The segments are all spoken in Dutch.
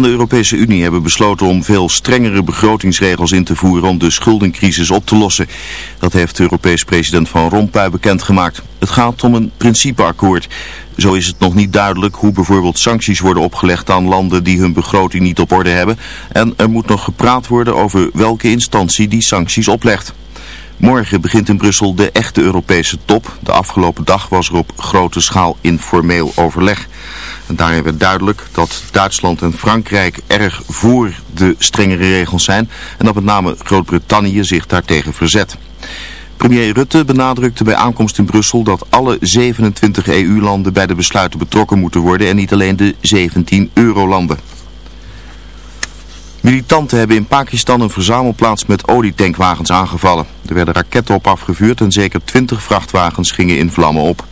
De Europese Unie hebben besloten om veel strengere begrotingsregels in te voeren om de schuldencrisis op te lossen. Dat heeft Europees president Van Rompuy bekendgemaakt. Het gaat om een principeakkoord. Zo is het nog niet duidelijk hoe bijvoorbeeld sancties worden opgelegd aan landen die hun begroting niet op orde hebben. En er moet nog gepraat worden over welke instantie die sancties oplegt. Morgen begint in Brussel de echte Europese top. De afgelopen dag was er op grote schaal informeel overleg. En daarin werd duidelijk dat Duitsland en Frankrijk erg voor de strengere regels zijn en dat met name Groot-Brittannië zich daartegen verzet. Premier Rutte benadrukte bij aankomst in Brussel dat alle 27 EU-landen bij de besluiten betrokken moeten worden en niet alleen de 17 eurolanden. Militanten hebben in Pakistan een verzamelplaats met olietankwagens aangevallen. Er werden raketten op afgevuurd en zeker 20 vrachtwagens gingen in vlammen op.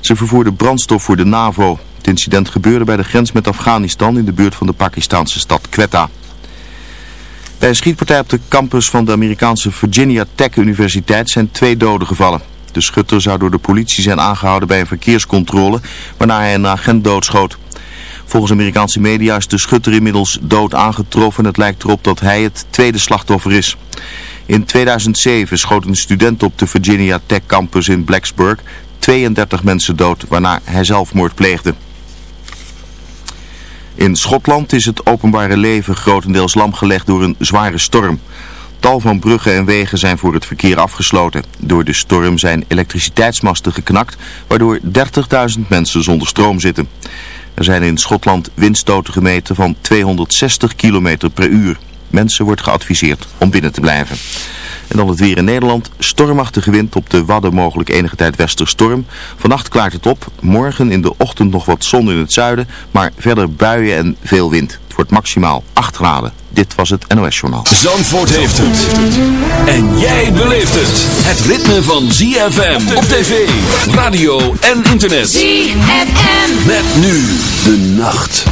Ze vervoerden brandstof voor de NAVO. Het incident gebeurde bij de grens met Afghanistan in de buurt van de Pakistanse stad Quetta. Bij een schietpartij op de campus van de Amerikaanse Virginia Tech Universiteit zijn twee doden gevallen. De schutter zou door de politie zijn aangehouden bij een verkeerscontrole, waarna hij een agent doodschoot. Volgens Amerikaanse media is de schutter inmiddels dood aangetroffen en het lijkt erop dat hij het tweede slachtoffer is. In 2007 schoot een student op de Virginia Tech campus in Blacksburg 32 mensen dood, waarna hij zelfmoord pleegde. In Schotland is het openbare leven grotendeels lamgelegd door een zware storm. Tal van bruggen en wegen zijn voor het verkeer afgesloten. Door de storm zijn elektriciteitsmasten geknakt, waardoor 30.000 mensen zonder stroom zitten. Er zijn in Schotland windstoten gemeten van 260 km per uur. Mensen wordt geadviseerd om binnen te blijven. En dan het weer in Nederland. Stormachtige wind op de Wadden mogelijk enige tijd westerstorm. Vannacht klaart het op. Morgen in de ochtend nog wat zon in het zuiden. Maar verder buien en veel wind. Het wordt maximaal 8 graden. Dit was het NOS Journaal. Zandvoort heeft het. En jij beleeft het. Het ritme van ZFM op tv, radio en internet. ZFM. Met nu de nacht.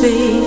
see.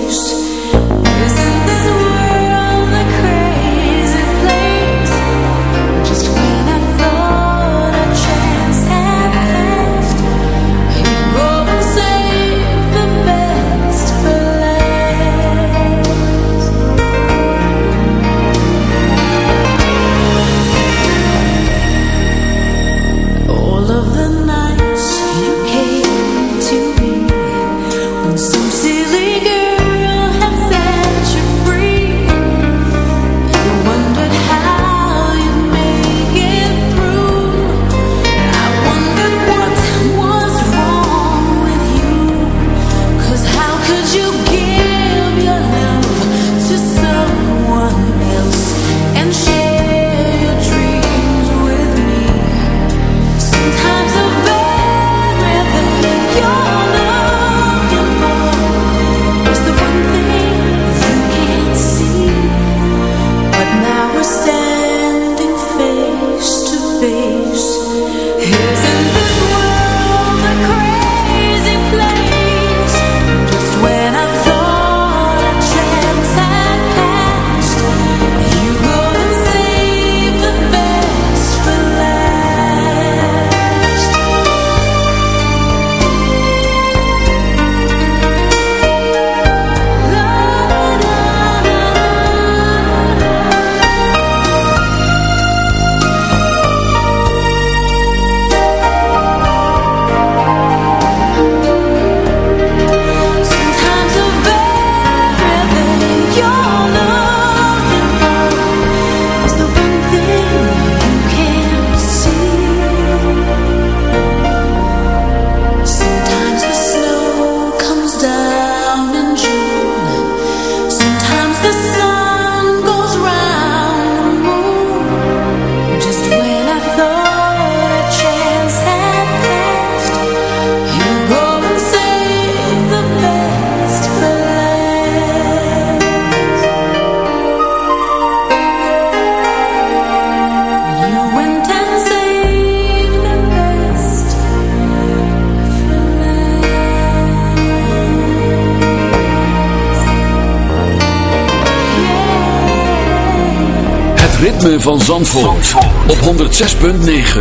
Van Zandvoort, op 106.9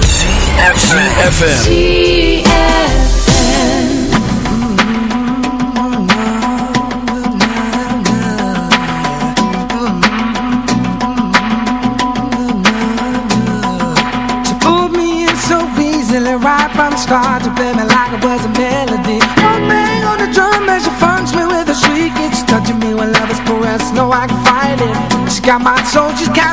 CFFM She pulled me in so easily right from the start To play me like it was a melody. One bang on the drum as she funks me with a shriek. It's touching me when love is caressed, no I can fight it. She got my soul, she's captured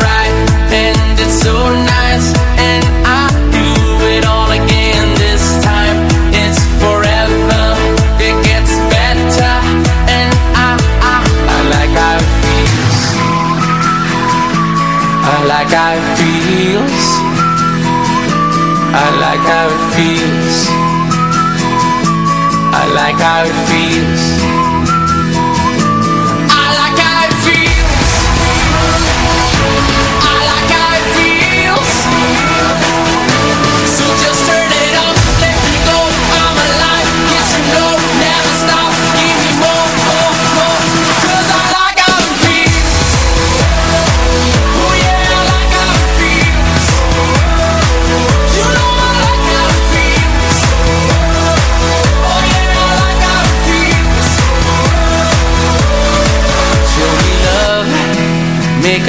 I like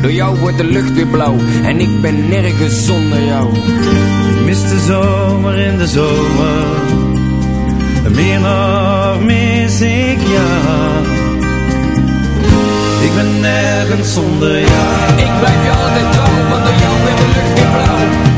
Door jou wordt de lucht weer blauw en ik ben nergens zonder jou. Ik mis de zomer in de zomer. Meer nog mis ik jou. Ik ben nergens zonder jou. Ik blijf je altijd trouw, want door jou wordt de lucht weer blauw.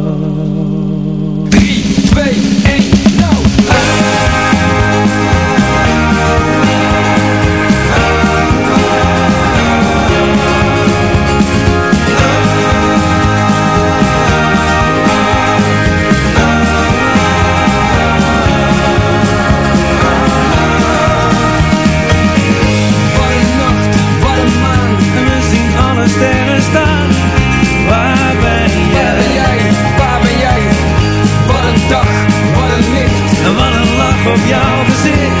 op jouw gezicht.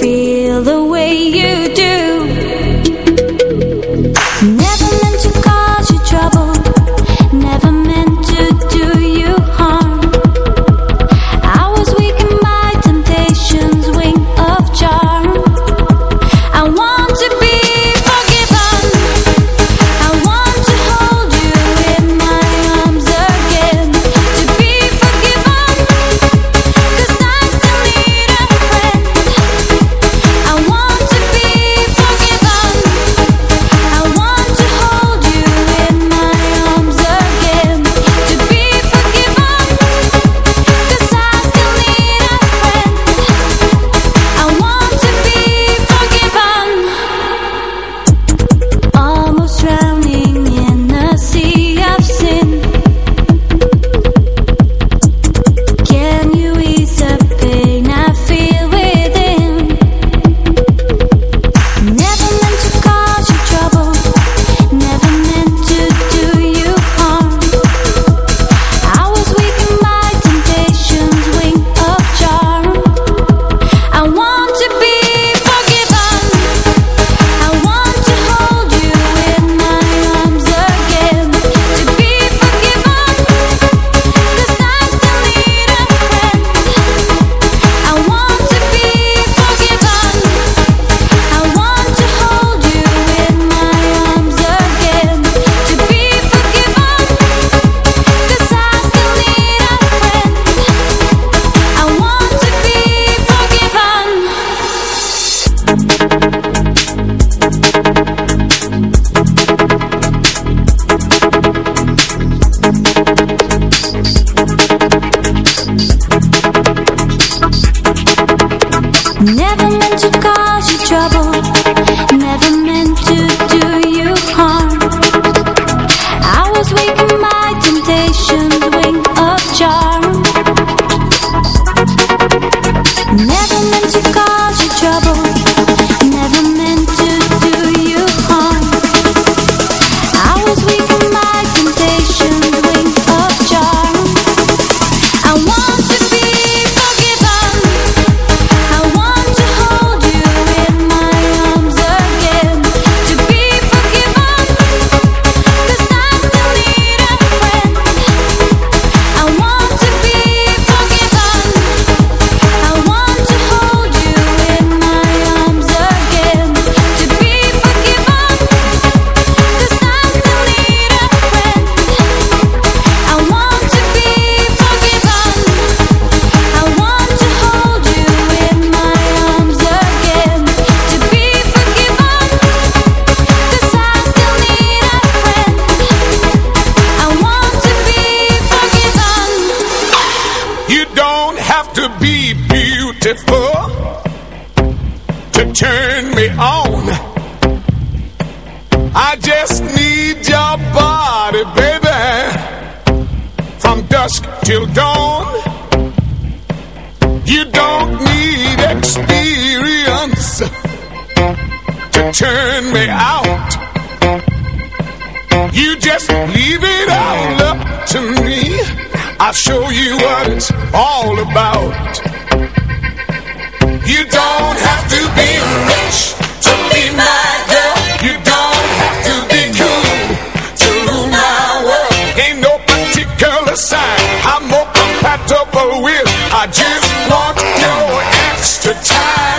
feel the way you do. Never meant to cause you trouble.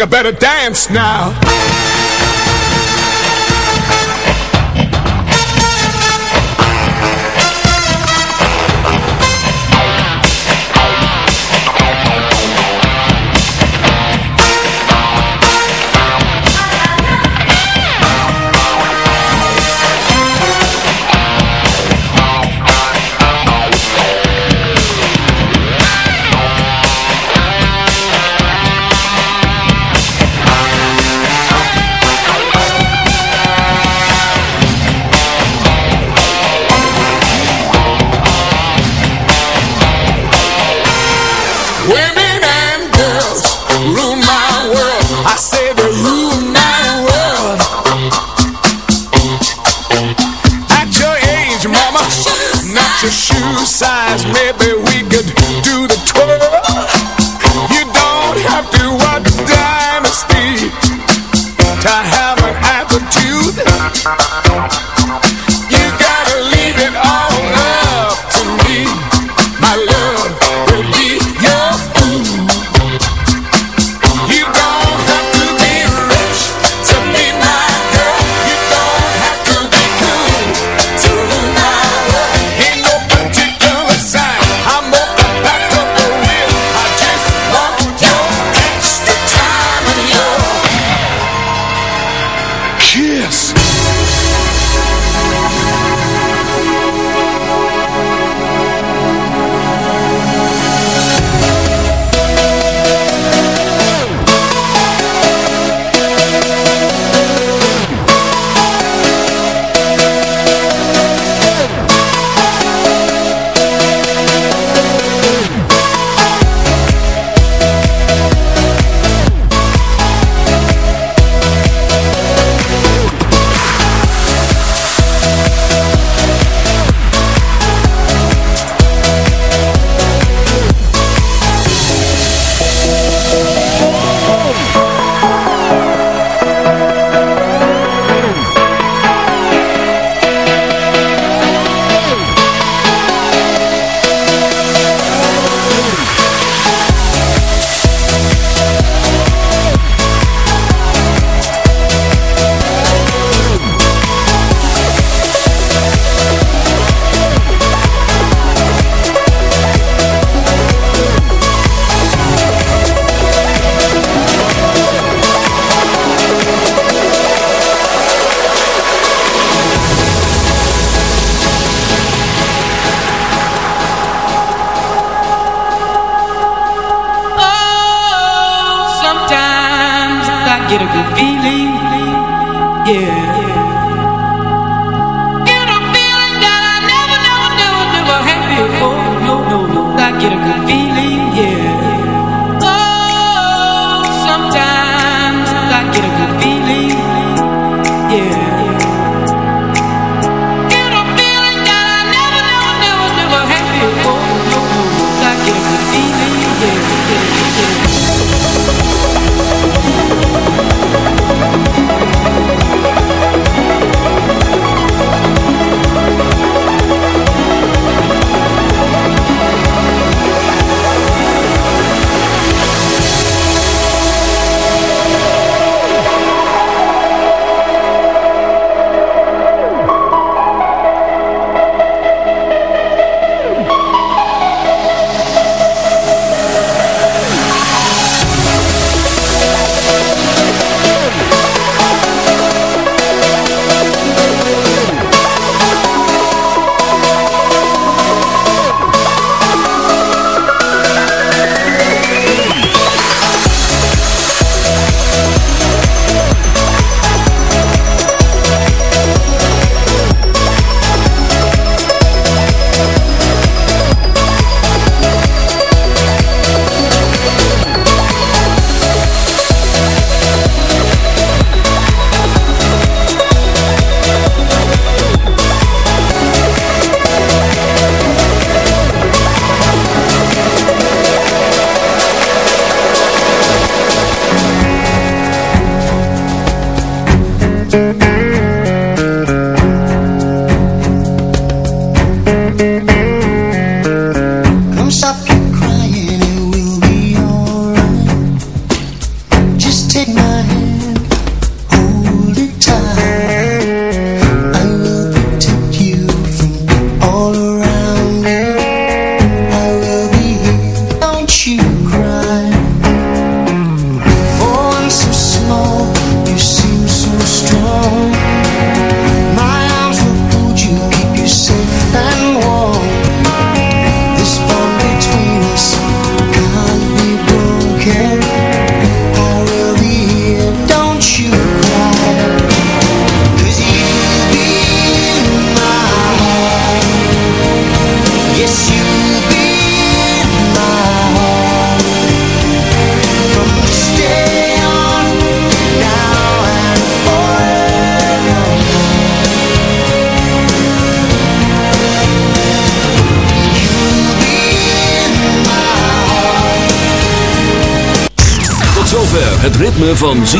nigga better dance now.